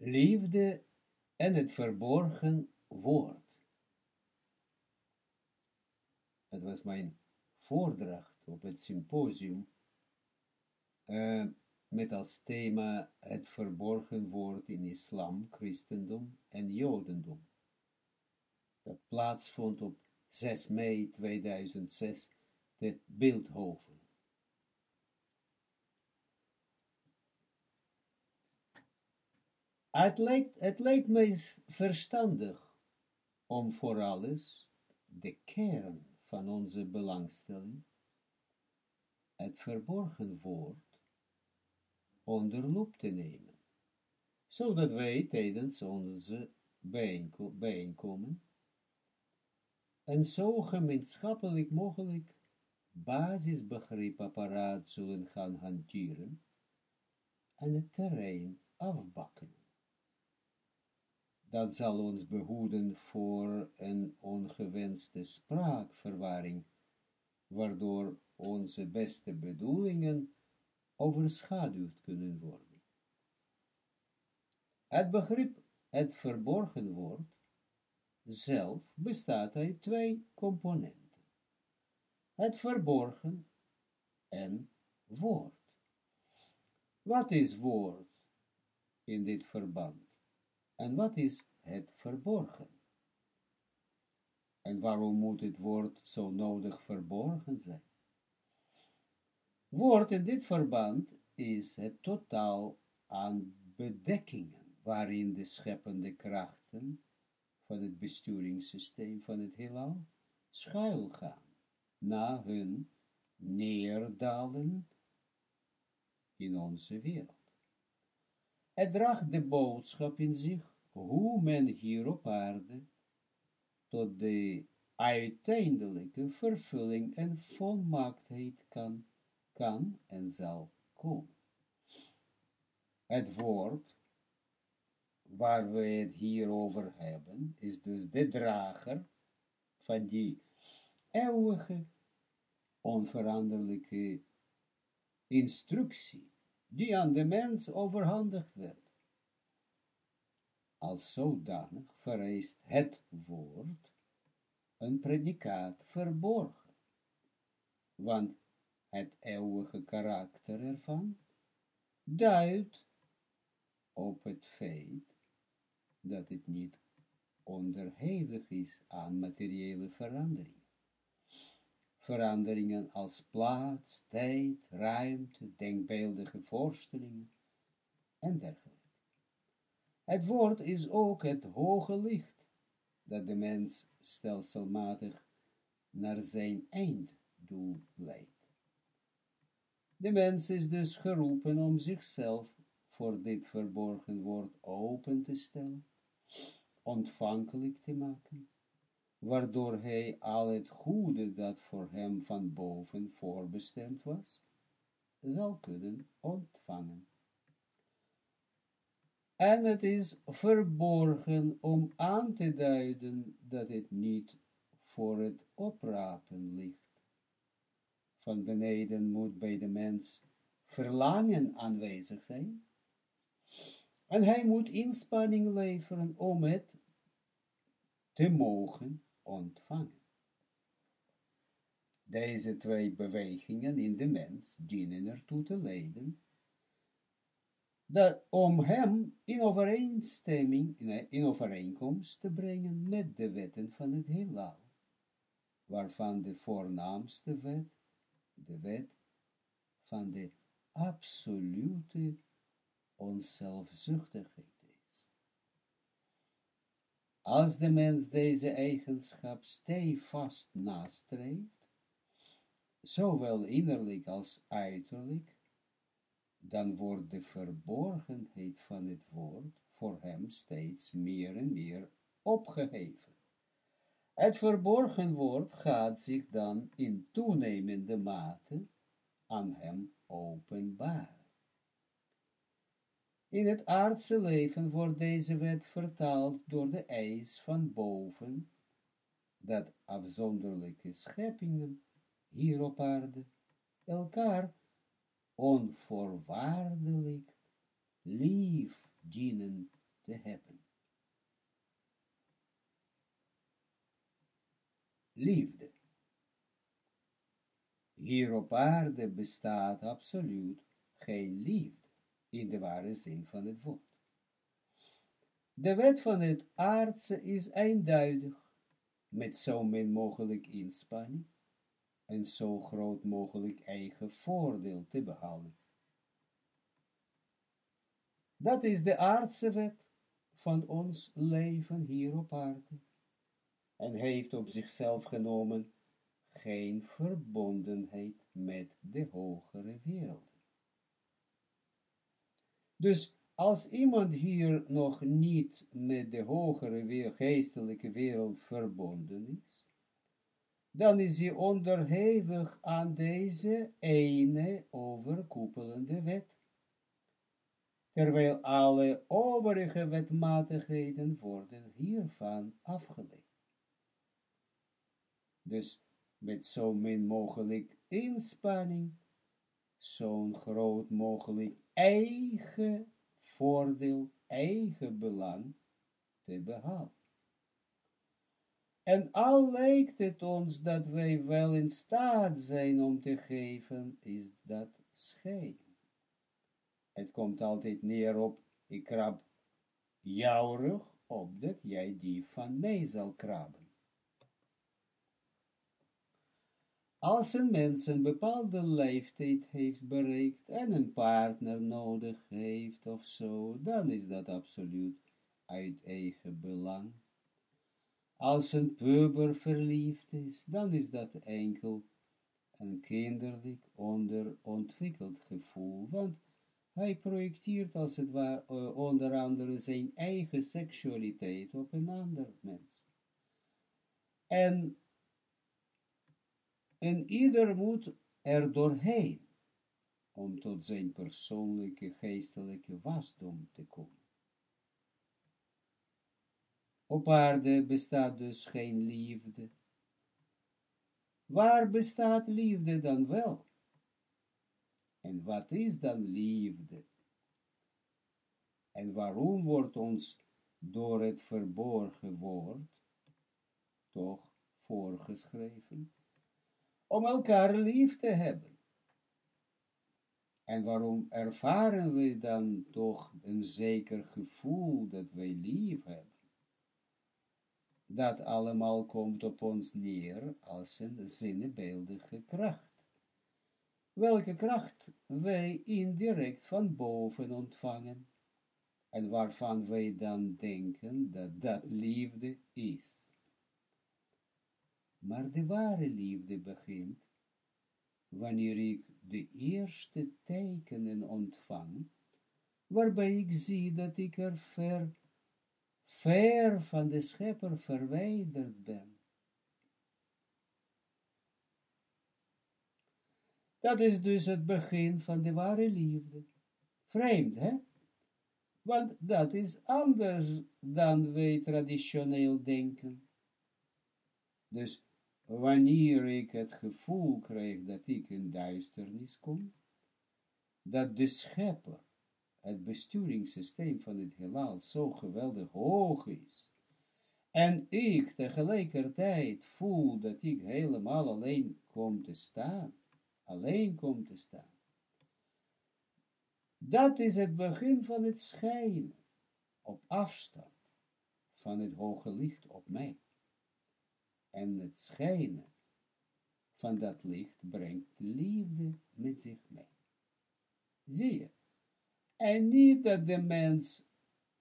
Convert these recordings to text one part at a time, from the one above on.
liefde en het verborgen woord. Het was mijn voordracht op het symposium, uh, met als thema het verborgen woord in islam, christendom en jodendom. Dat plaatsvond op 6 mei 2006 te Beeldhoven. Het lijkt, het lijkt verstandig om voor alles de kern van onze belangstelling, het verborgen woord, onder loep te nemen, zodat wij tijdens onze bijeenkomen en zo gemeenschappelijk mogelijk basisbegripapparaat zullen gaan hanteren en het terrein afbakken dat zal ons behoeden voor een ongewenste spraakverwarring, waardoor onze beste bedoelingen overschaduwd kunnen worden. Het begrip het verborgen woord zelf bestaat uit twee componenten. Het verborgen en woord. Wat is woord in dit verband? En wat is het verborgen? En waarom moet het woord zo nodig verborgen zijn? Woord in dit verband is het totaal aan bedekkingen, waarin de scheppende krachten van het besturingssysteem van het heelal schuilgaan, na hun neerdalen in onze wereld. Het draagt de boodschap in zich hoe men hier op aarde tot de uiteindelijke vervulling en volmaaktheid kan, kan en zal komen. Het woord waar we het hier over hebben, is dus de drager van die eeuwige, onveranderlijke instructie, die aan de mens overhandigd werd als zodanig vereist het woord een predicaat verborgen, want het eeuwige karakter ervan duidt op het feit dat het niet onderhevig is aan materiële veranderingen. Veranderingen als plaats, tijd, ruimte, denkbeeldige voorstellingen en dergelijke. Het woord is ook het hoge licht, dat de mens stelselmatig naar zijn einddoel leidt. De mens is dus geroepen om zichzelf voor dit verborgen woord open te stellen, ontvankelijk te maken, waardoor hij al het goede dat voor hem van boven voorbestemd was, zal kunnen ontvangen en het is verborgen om aan te duiden dat het niet voor het oprapen ligt. Van beneden moet bij de mens verlangen aanwezig zijn, en hij moet inspanning leveren om het te mogen ontvangen. Deze twee bewegingen in de mens dienen ertoe te leiden dat om hem in overeenstemming, in overeenkomst te brengen met de wetten van het heelal, waarvan de voornaamste wet, de wet van de absolute onzelfzuchtigheid is. Als de mens deze eigenschap stevast nastreeft, zowel innerlijk als uiterlijk, dan wordt de verborgenheid van het woord voor hem steeds meer en meer opgeheven. Het verborgen woord gaat zich dan in toenemende mate aan hem openbaar. In het aardse leven wordt deze wet vertaald door de eis van boven, dat afzonderlijke scheppingen hier op aarde elkaar onvoorwaardelijk lief dienen te hebben. Liefde. Hier op aarde bestaat absoluut geen liefde, in de ware zin van het woord. De wet van het aardse is eenduidig, met zo min mogelijk inspanning en zo groot mogelijk eigen voordeel te behalen. Dat is de aardse wet van ons leven hier op aarde en heeft op zichzelf genomen geen verbondenheid met de hogere wereld. Dus als iemand hier nog niet met de hogere geestelijke wereld verbonden is, dan is hij onderhevig aan deze ene overkoepelende wet, terwijl alle overige wetmatigheden worden hiervan afgeleid. Dus met zo min mogelijk inspanning, zo'n groot mogelijk eigen voordeel, eigen belang te behalen. En al lijkt het ons dat wij wel in staat zijn om te geven, is dat schijn. Het komt altijd neer op, ik krab jouw rug, opdat jij die van mij zal krabben. Als een mens een bepaalde leeftijd heeft bereikt en een partner nodig heeft of zo, dan is dat absoluut uit eigen belang. Als een puber verliefd is, dan is dat enkel een kinderlijk onderontwikkeld gevoel, want hij projecteert als het ware uh, onder andere zijn eigen seksualiteit op een ander mens. En en ieder moet er doorheen, om tot zijn persoonlijke geestelijke wasdom te komen. Op aarde bestaat dus geen liefde. Waar bestaat liefde dan wel? En wat is dan liefde? En waarom wordt ons door het verborgen woord toch voorgeschreven? om elkaar lief te hebben. En waarom ervaren we dan toch een zeker gevoel dat wij lief hebben? Dat allemaal komt op ons neer als een zinnebeeldige kracht. Welke kracht wij indirect van boven ontvangen en waarvan wij dan denken dat dat liefde is. Maar de ware liefde begint, wanneer ik de eerste tekenen ontvang, waarbij ik zie dat ik er ver, ver van de schepper verwijderd ben. Dat is dus het begin van de ware liefde. Vreemd, hè? Want dat is anders dan wij traditioneel denken. Dus wanneer ik het gevoel krijg dat ik in duisternis kom, dat de schepper, het besturingssysteem van het heelal zo geweldig hoog is, en ik tegelijkertijd voel dat ik helemaal alleen kom te staan, alleen kom te staan. Dat is het begin van het schijnen, op afstand van het hoge licht op mij en het schijnen van dat licht brengt liefde met zich mee. Zie je? En niet dat de mens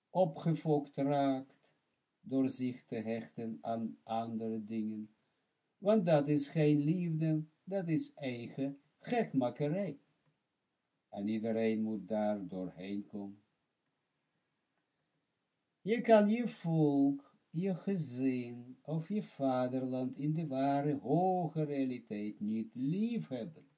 opgefokt raakt door zich te hechten aan andere dingen, want dat is geen liefde, dat is eigen gekmakkerij. En iedereen moet daar doorheen komen. Je kan je volk je gezin of je vaderland in de ware hoge realiteit niet lief hebben.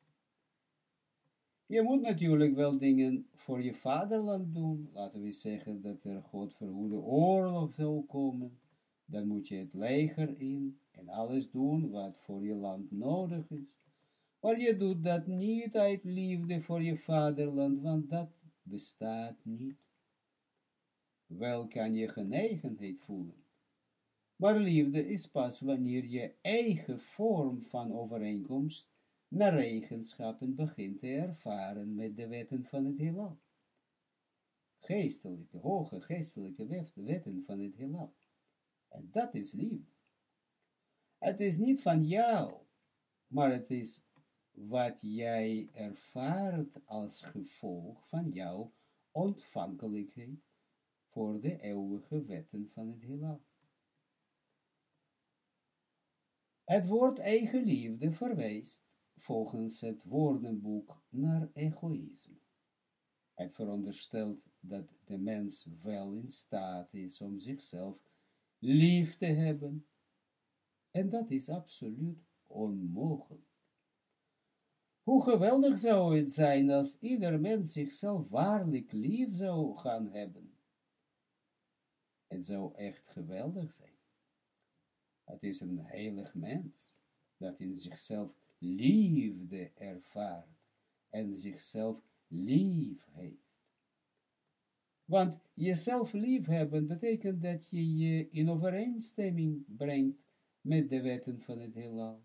Je moet natuurlijk wel dingen voor je vaderland doen. Laten we zeggen dat er God verhoede oorlog zou komen. Dan moet je het leger in en alles doen wat voor je land nodig is. Maar je doet dat niet uit liefde voor je vaderland, want dat bestaat niet. wel kan je genegenheid voelen. Maar liefde is pas wanneer je eigen vorm van overeenkomst naar eigenschappen begint te ervaren met de wetten van het heelal. Geestelijke, hoge geestelijke wetten van het heelal. En dat is liefde. Het is niet van jou, maar het is wat jij ervaart als gevolg van jouw ontvankelijkheid voor de eeuwige wetten van het heelal. Het woord eigenliefde verwijst volgens het woordenboek naar egoïsme. Het veronderstelt dat de mens wel in staat is om zichzelf lief te hebben, en dat is absoluut onmogelijk. Hoe geweldig zou het zijn als ieder mens zichzelf waarlijk lief zou gaan hebben. Het zou echt geweldig zijn. Het is een heilig mens, dat in zichzelf liefde ervaart en zichzelf lief heeft. Want jezelf lief hebben betekent dat je je in overeenstemming brengt met de wetten van het heelal.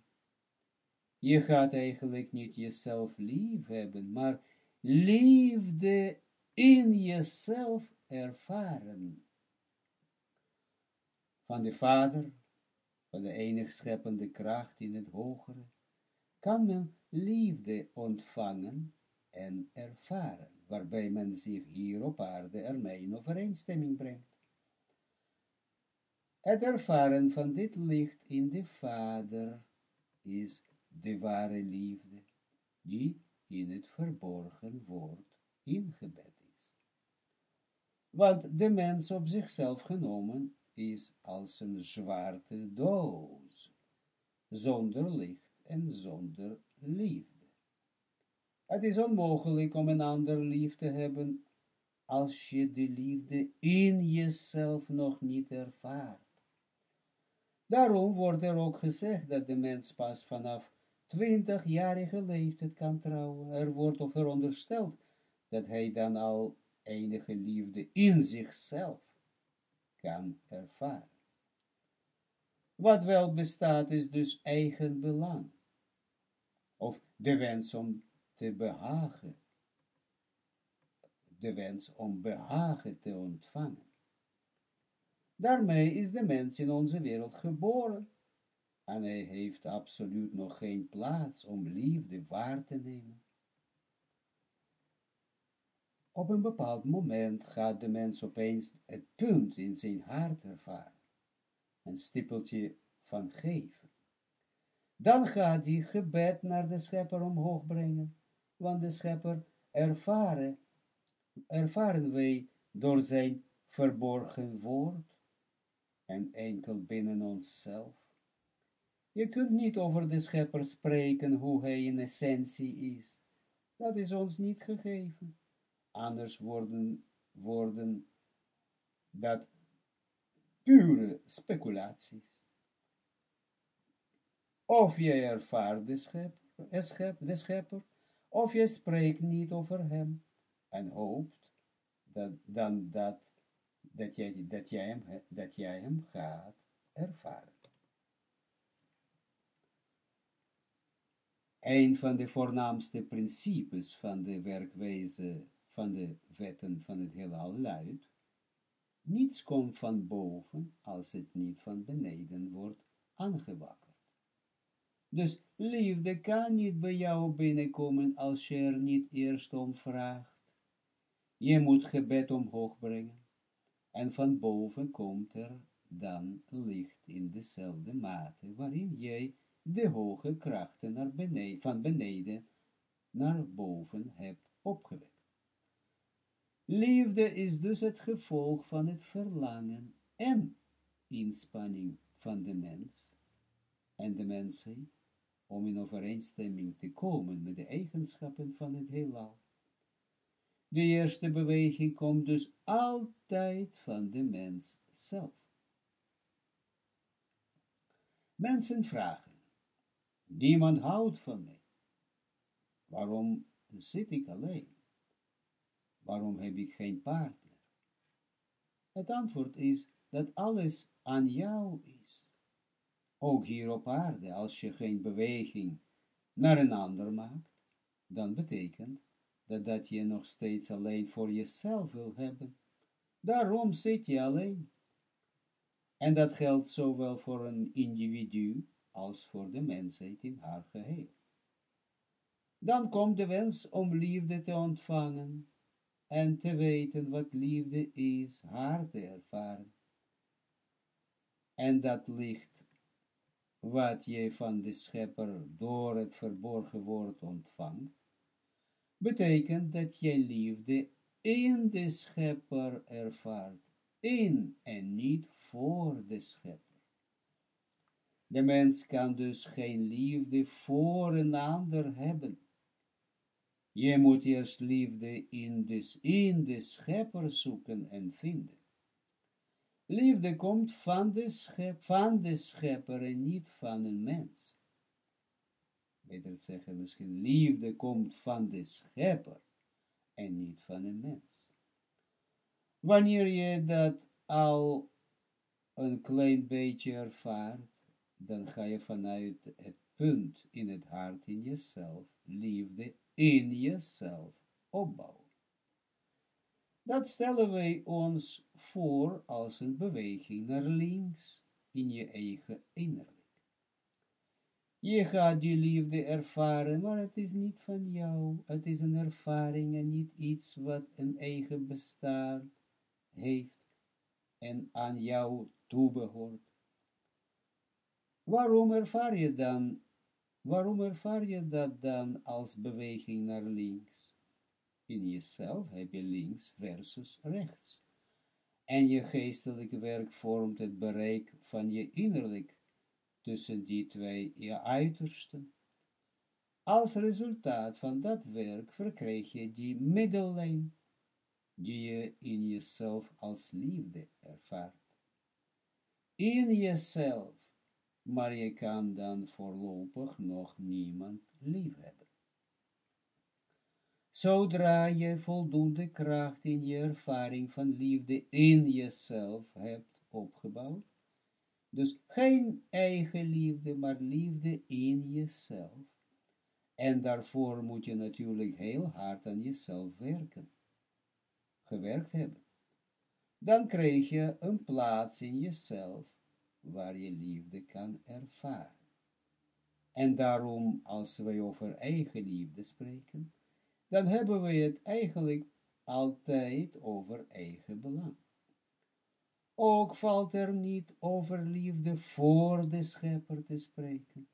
Je gaat eigenlijk niet jezelf lief hebben, maar liefde in jezelf ervaren. Van de Vader, van de enig scheppende kracht in het hogere, kan men liefde ontvangen en ervaren, waarbij men zich hier op aarde ermee in overeenstemming brengt. Het ervaren van dit licht in de Vader is de ware liefde, die in het verborgen woord ingebed is. Want de mens op zichzelf genomen is als een zwarte doos, zonder licht en zonder liefde. Het is onmogelijk om een ander lief te hebben, als je de liefde in jezelf nog niet ervaart. Daarom wordt er ook gezegd dat de mens pas vanaf twintigjarige leeftijd kan trouwen. Er wordt of verondersteld dat hij dan al enige liefde in zichzelf kan ervaren. Wat wel bestaat is dus eigen belang, of de wens om te behagen, de wens om behagen te ontvangen. Daarmee is de mens in onze wereld geboren, en hij heeft absoluut nog geen plaats om liefde waar te nemen. Op een bepaald moment gaat de mens opeens het punt in zijn hart ervaren, een stippeltje van geven. Dan gaat hij gebed naar de schepper omhoog brengen, want de schepper ervaren, ervaren wij door zijn verborgen woord en enkel binnen onszelf. Je kunt niet over de schepper spreken hoe hij in essentie is. Dat is ons niet gegeven. Anders worden, worden dat pure speculaties. Of je ervaart de schepper, of je spreekt niet over hem en hoopt dat, dan dat, dat, jij, dat, jij hem, dat jij hem gaat ervaren. een van de voornaamste principes van de werkwijze van de wetten van het heelal luidt, niets komt van boven als het niet van beneden wordt aangewakkerd. Dus liefde kan niet bij jou binnenkomen als je er niet eerst om vraagt. Je moet gebed omhoog brengen en van boven komt er dan licht in dezelfde mate waarin jij de hoge krachten van beneden naar boven hebt opgewekt. Liefde is dus het gevolg van het verlangen en inspanning van de mens en de mensheid om in overeenstemming te komen met de eigenschappen van het heelal. De eerste beweging komt dus altijd van de mens zelf. Mensen vragen, Niemand houdt van mij. Waarom zit ik alleen? Waarom heb ik geen partner? Het antwoord is dat alles aan jou is. Ook hier op aarde, als je geen beweging naar een ander maakt, dan betekent dat dat je nog steeds alleen voor jezelf wil hebben. Daarom zit je alleen. En dat geldt zowel voor een individu als voor de mensheid in haar geheel. Dan komt de wens om liefde te ontvangen en te weten wat liefde is, haar te ervaren. En dat licht wat je van de schepper door het verborgen woord ontvangt, betekent dat je liefde in de schepper ervaart, in en niet voor de schepper. De mens kan dus geen liefde voor een ander hebben. Je moet eerst liefde in de, in de schepper zoeken en vinden. Liefde komt van de, schep, van de schepper en niet van een mens. Beter zeggen, misschien liefde komt van de schepper en niet van een mens. Wanneer je dat al een klein beetje ervaart, dan ga je vanuit het punt in het hart in jezelf, liefde in jezelf opbouwen. Dat stellen wij ons voor als een beweging naar links in je eigen innerlijk. Je gaat die liefde ervaren, maar het is niet van jou. Het is een ervaring en niet iets wat een eigen bestaan heeft en aan jou toebehoort. Waarom ervaar je dan, waarom ervaar je dat dan als beweging naar links? In jezelf heb je links versus rechts. En je geestelijke werk vormt het bereik van je innerlijk tussen die twee je uitersten. Als resultaat van dat werk verkrijg je die middellijn, die je in jezelf als liefde ervaart. In jezelf, maar je kan dan voorlopig nog niemand lief hebben. Zodra je voldoende kracht in je ervaring van liefde in jezelf hebt opgebouwd, dus geen eigen liefde, maar liefde in jezelf. En daarvoor moet je natuurlijk heel hard aan jezelf werken. Gewerkt hebben. Dan krijg je een plaats in jezelf waar je liefde kan ervaren. En daarom, als wij over eigen liefde spreken, dan hebben we het eigenlijk altijd over eigen belang. Ook valt er niet over liefde voor de schepper te spreken,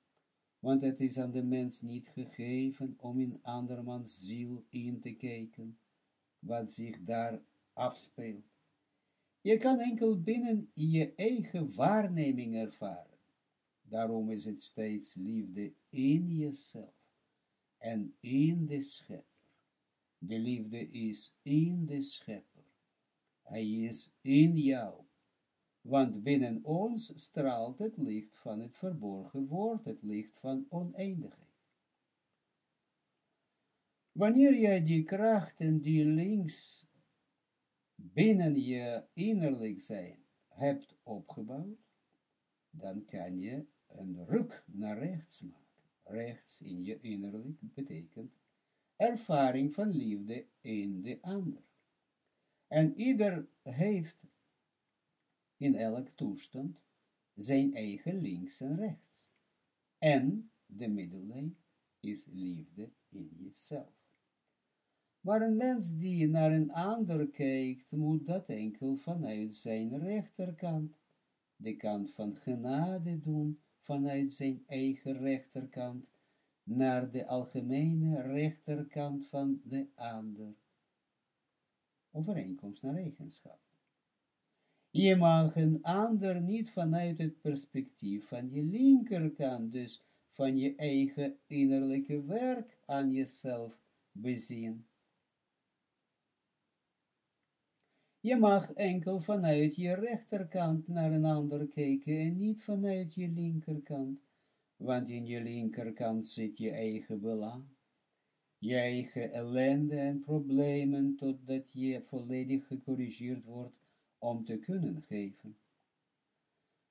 want het is aan de mens niet gegeven om in andermans ziel in te kijken, wat zich daar afspeelt. Je kan enkel binnen je eigen waarneming ervaren. Daarom is het steeds liefde in jezelf en in de schepper. De liefde is in de schepper. Hij is in jou want binnen ons straalt het licht van het verborgen woord, het licht van oneindigheid. Wanneer je die krachten die links binnen je innerlijk zijn, hebt opgebouwd, dan kan je een ruk naar rechts maken. Rechts in je innerlijk betekent ervaring van liefde in de ander. En ieder heeft in elk toestand zijn eigen links en rechts. En de middellijn is liefde in jezelf. Maar een mens die naar een ander kijkt, moet dat enkel vanuit zijn rechterkant, de kant van genade doen, vanuit zijn eigen rechterkant, naar de algemene rechterkant van de ander. Overeenkomst naar eigenschap. Je mag een ander niet vanuit het perspectief van je linkerkant, dus van je eigen innerlijke werk aan jezelf bezien. Je mag enkel vanuit je rechterkant naar een ander kijken en niet vanuit je linkerkant, want in je linkerkant zit je eigen belang, je eigen ellende en problemen, totdat je volledig gecorrigeerd wordt om te kunnen geven.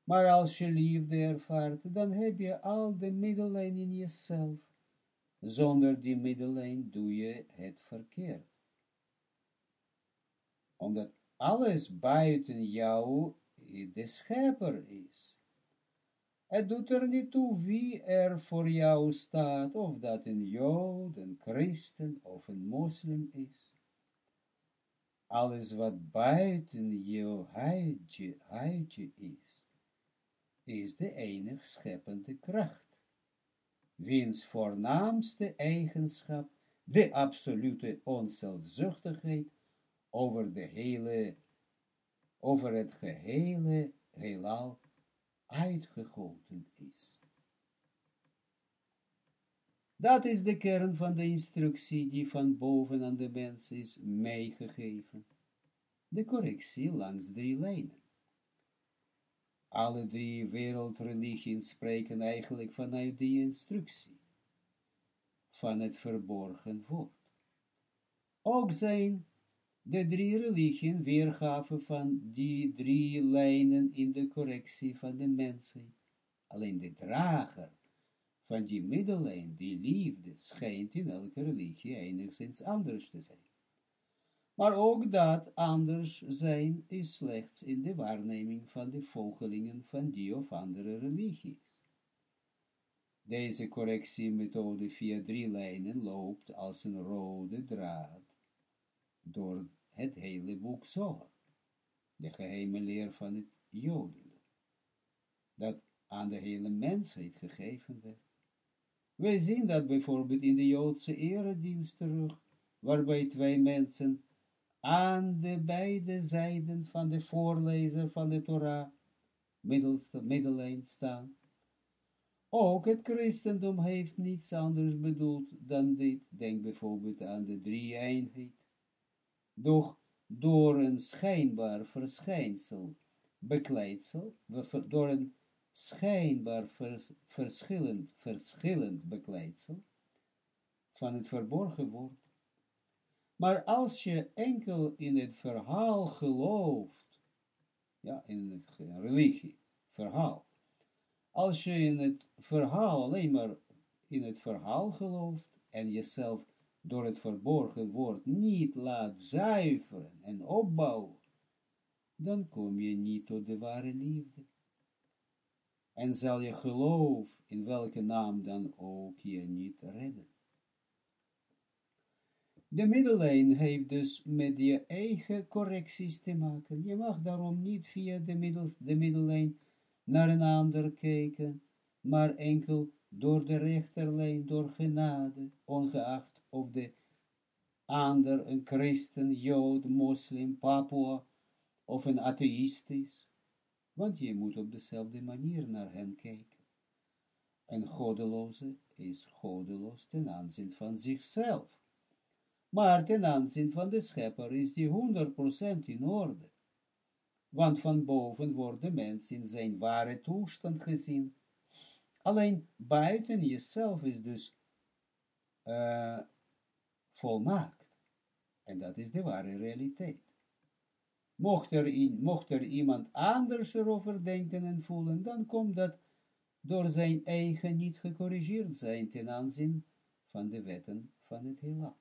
Maar als je liefde ervaart, dan heb je al de middellijn in jezelf. Zonder die middellijn doe je het verkeerd. Omdat alles buiten jou de schepper is. Het doet er niet toe wie er voor jou staat, of dat een jood, een christen of een moslim is. Alles wat buiten jouw huidje, huidje is, is de enig scheppende kracht, wiens voornaamste eigenschap de absolute onzelfzuchtigheid over de hele, over het gehele heelal uitgegoten is. Dat is de kern van de instructie die van boven aan de mens is meegegeven. De correctie langs drie lijnen. Alle drie wereldreligieën spreken eigenlijk vanuit die instructie, van het verborgen woord. Ook zijn de drie religieën weergaven van die drie lijnen in de correctie van de mensheid. Alleen de drager van die middellijn, die liefde, schijnt in elke religie enigszins anders te zijn. Maar ook dat anders zijn is slechts in de waarneming van de volgelingen van die of andere religies. Deze correctiemethode via drie lijnen loopt als een rode draad door het hele boek Zohar, de geheime leer van het Jodendom, dat aan de hele mensheid gegeven werd. Wij zien dat bijvoorbeeld in de Joodse eredienst terug, waarbij twee mensen aan de beide zijden van de voorlezer van de Torah middellijn staan. Ook het christendom heeft niets anders bedoeld dan dit. Denk bijvoorbeeld aan de drie-eenheid. Doch door een schijnbaar verschijnsel, bekleidsel, door een schijnbaar verschillend, verschillend bekleidsel van het verborgen woord. Maar als je enkel in het verhaal gelooft, ja, in het religie, verhaal, als je in het verhaal alleen maar in het verhaal gelooft en jezelf door het verborgen woord niet laat zuiveren en opbouwen, dan kom je niet tot de ware liefde en zal je geloof, in welke naam dan ook, je niet redden. De middellijn heeft dus met je eigen correcties te maken. Je mag daarom niet via de, middel, de middellijn naar een ander kijken, maar enkel door de rechterlijn, door genade, ongeacht of de ander een christen, jood, moslim, papua of een atheïst is want je moet op dezelfde manier naar hen kijken. Een godeloze is godeloos ten aanzien van zichzelf, maar ten aanzien van de schepper is die 100% in orde, want van boven wordt de mens in zijn ware toestand gezien. Alleen buiten jezelf is dus uh, volmaakt, en dat is de ware realiteit. Mocht er, in, mocht er iemand anders erover denken en voelen, dan komt dat door zijn eigen niet gecorrigeerd zijn ten aanzien van de wetten van het heelal.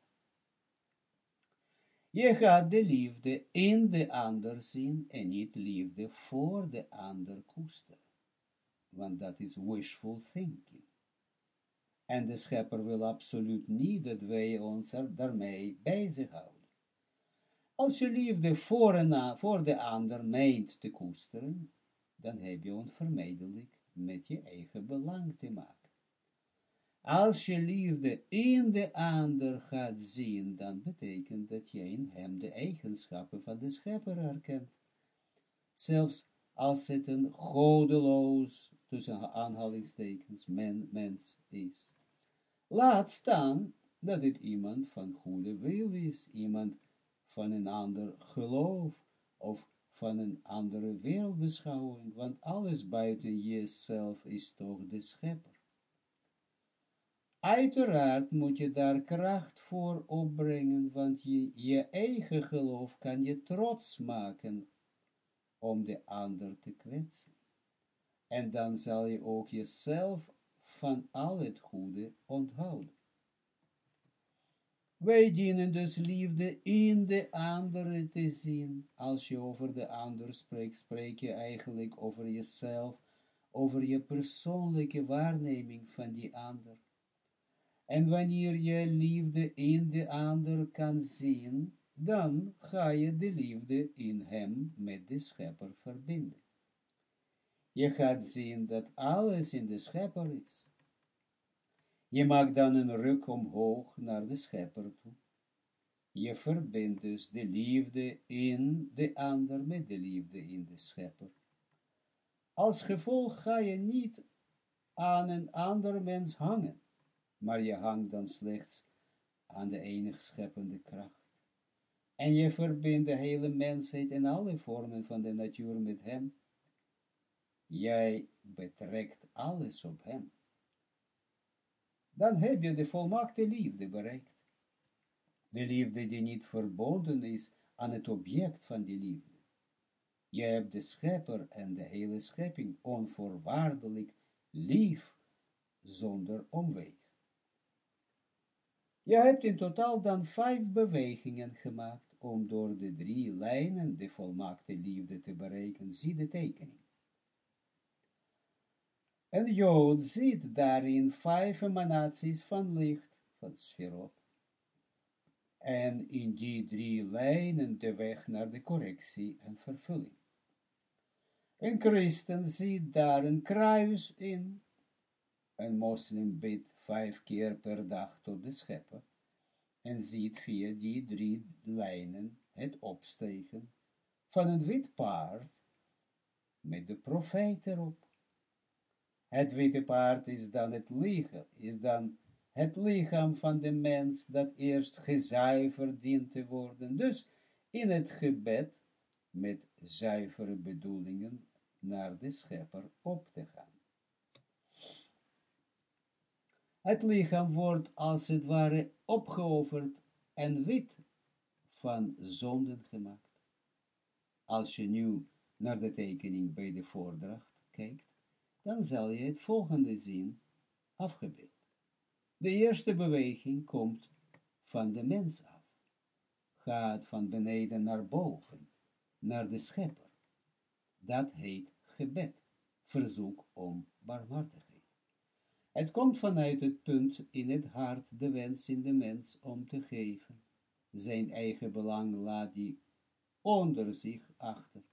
Je gaat de liefde in de ander zien en niet liefde voor de ander koesteren. Want dat is wishful thinking. En de schepper wil absoluut niet dat wij ons er daarmee bezighouden. Als je liefde voor, en voor de ander meent te koesteren, dan heb je onvermijdelijk met je eigen belang te maken. Als je liefde in de ander gaat zien, dan betekent dat je in hem de eigenschappen van de schepper herkent. Zelfs als het een godeloos, tussen aanhalingstekens, men, mens is. Laat staan dat het iemand van goede wil is, iemand van een ander geloof of van een andere wereldbeschouwing, want alles buiten jezelf is toch de schepper. Uiteraard moet je daar kracht voor opbrengen, want je, je eigen geloof kan je trots maken om de ander te kwetsen. En dan zal je ook jezelf van al het goede onthouden. Wij dienen dus liefde in de andere te zien. Als je over de ander spreekt, spreek je eigenlijk over jezelf, over je persoonlijke waarneming van die ander. En wanneer je liefde in de ander kan zien, dan ga je de liefde in hem met de schepper verbinden. Je gaat zien dat alles in de schepper is. Je maakt dan een ruk omhoog naar de schepper toe. Je verbindt dus de liefde in de ander met de liefde in de schepper. Als gevolg ga je niet aan een ander mens hangen, maar je hangt dan slechts aan de enig scheppende kracht. En je verbindt de hele mensheid en alle vormen van de natuur met hem. Jij betrekt alles op hem dan heb je de volmaakte liefde bereikt. De liefde die niet verbonden is aan het object van die liefde. Je hebt de schepper en de hele schepping onvoorwaardelijk lief, zonder omweg. Je hebt in totaal dan vijf bewegingen gemaakt om door de drie lijnen de volmaakte liefde te bereiken. Zie de tekening. En Jood ziet daarin vijf emanaties van licht, van sferot. En in die drie lijnen de weg naar de correctie en vervulling. Een christen ziet daar een kruis in. Een moslim bidt vijf keer per dag tot de schepper. En ziet via die drie lijnen het opstegen van een wit paard met de profeet erop. Het witte paard is dan het lichaam, is dan het lichaam van de mens dat eerst gezuiverd dient te worden. Dus in het gebed met zuivere bedoelingen naar de schepper op te gaan. Het lichaam wordt als het ware opgeofferd en wit van zonden gemaakt. Als je nu naar de tekening bij de voordracht kijkt, dan zal je het volgende zien afgebeeld. De eerste beweging komt van de mens af, gaat van beneden naar boven, naar de schepper. Dat heet gebed, verzoek om barmhartigheid. Het komt vanuit het punt in het hart de wens in de mens om te geven. Zijn eigen belang laat die onder zich achter.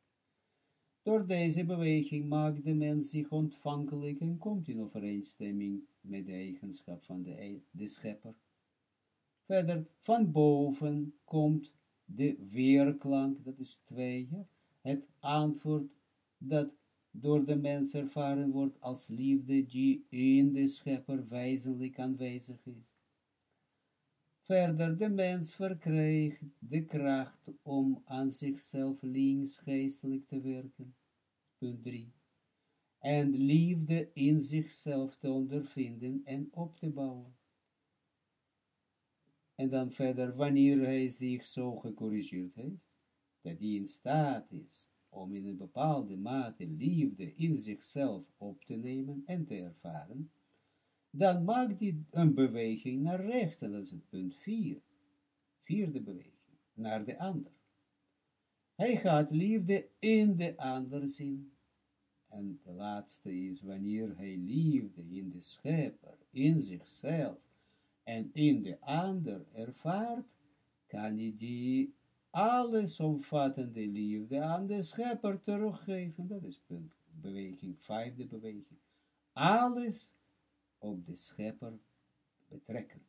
Door deze beweging maakt de mens zich ontvankelijk en komt in overeenstemming met de eigenschap van de, e-, schepper. Verder, van boven komt de weerklank, dat is twee, het antwoord dat door de mens ervaren wordt als liefde die in de schepper wezenlijk aanwezig is. Verder, de mens verkrijgt de kracht om aan zichzelf links geestelijk te werken. Punt 3. En liefde in zichzelf te ondervinden en op te bouwen. En dan verder, wanneer hij zich zo gecorrigeerd heeft, dat hij in staat is om in een bepaalde mate liefde in zichzelf op te nemen en te ervaren, dan maakt hij een beweging naar rechts, en dat is punt 4. Vierde beweging, naar de ander. Hij gaat liefde in de ander zien. En de laatste is wanneer hij liefde in de schepper, in zichzelf en in de ander ervaart, kan hij die allesomvattende liefde aan de schepper teruggeven. Dat is punt, beweging, vijfde beweging. Alles op de schepper betrekken.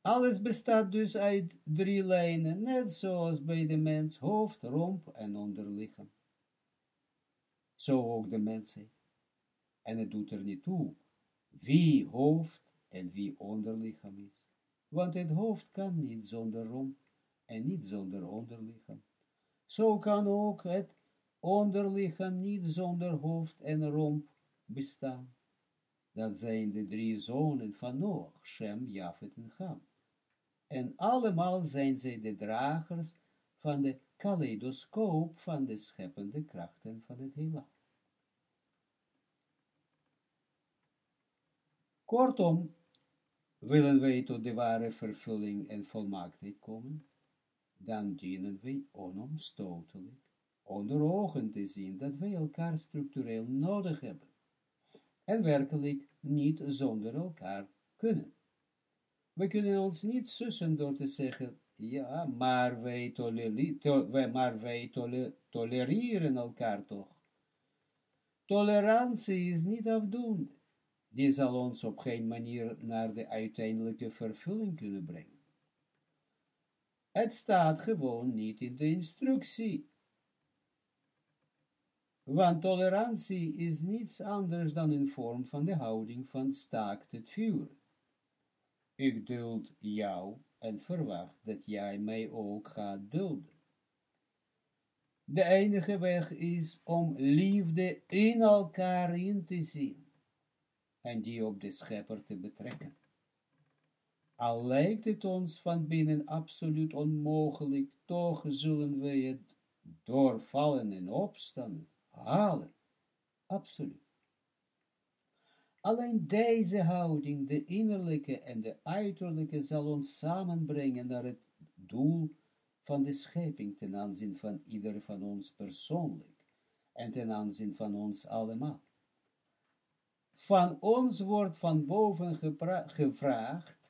Alles bestaat dus uit drie lijnen, net zoals bij de mens hoofd, romp en onderlichaam. Zo ook de mensheid. En het doet er niet toe wie hoofd en wie onderlichaam is. Want het hoofd kan niet zonder romp en niet zonder onderlichaam. Zo kan ook het onderlichaam niet zonder hoofd en romp bestaan. Dat zijn de drie zonen van Noach, Shem, Jafet en Ham. En allemaal zijn zij de dragers van de kaleidoscoop van de scheppende krachten van het heelal. Kortom, willen wij tot de ware vervulling en volmaaktheid komen, dan dienen wij onomstotelijk onder ogen te zien dat wij elkaar structureel nodig hebben en werkelijk niet zonder elkaar kunnen. We kunnen ons niet sussen door te zeggen, ja, maar wij, tolereren, maar tolereren elkaar toch. Tolerantie is niet afdoende. Die zal ons op geen manier naar de uiteindelijke vervulling kunnen brengen. Het staat gewoon niet in de instructie. Want tolerantie is niets anders dan een vorm van de houding van staakt het vuur. Ik duld jou en verwacht dat jij mij ook gaat dulden. De enige weg is om liefde in elkaar in te zien en die op de schepper te betrekken. Al lijkt het ons van binnen absoluut onmogelijk, toch zullen we het doorvallen en opstaan, halen. Absoluut. Alleen deze houding, de innerlijke en de uiterlijke, zal ons samenbrengen naar het doel van de schepping ten aanzien van ieder van ons persoonlijk en ten aanzien van ons allemaal. Van ons wordt van boven gevraagd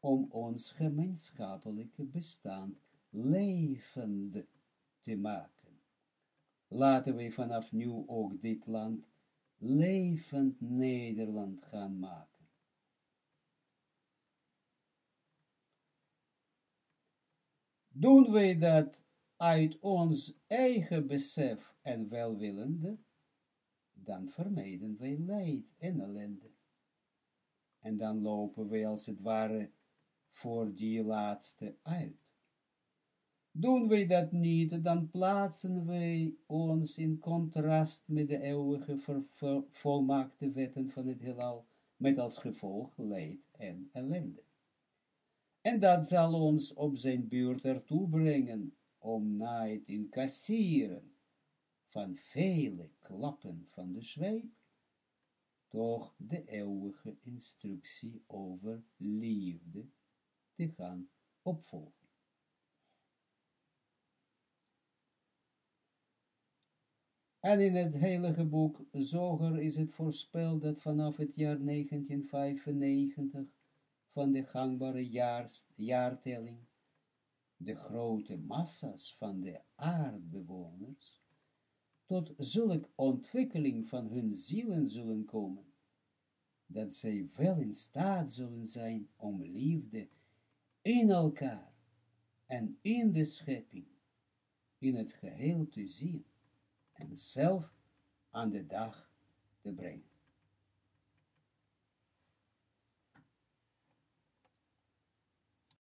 om ons gemeenschappelijke bestaan levend te maken. Laten we vanaf nu ook dit land levend Nederland gaan maken. Doen wij dat uit ons eigen besef en welwillende, dan vermijden wij leid en ellende. En dan lopen wij als het ware voor die laatste uit. Doen wij dat niet, dan plaatsen wij ons in contrast met de eeuwige volmaakte wetten van het heelal, met als gevolg leid en ellende. En dat zal ons op zijn buurt ertoe brengen om na het incasseren van vele klappen van de zweep, toch de eeuwige instructie over liefde te gaan opvolgen. En in het heilige boek Zoger is het voorspeld dat vanaf het jaar 1995 van de gangbare jaartelling de grote massa's van de aardbewoners tot zulk ontwikkeling van hun zielen zullen komen, dat zij wel in staat zullen zijn om liefde in elkaar en in de schepping in het geheel te zien en zelf aan de dag te brengen.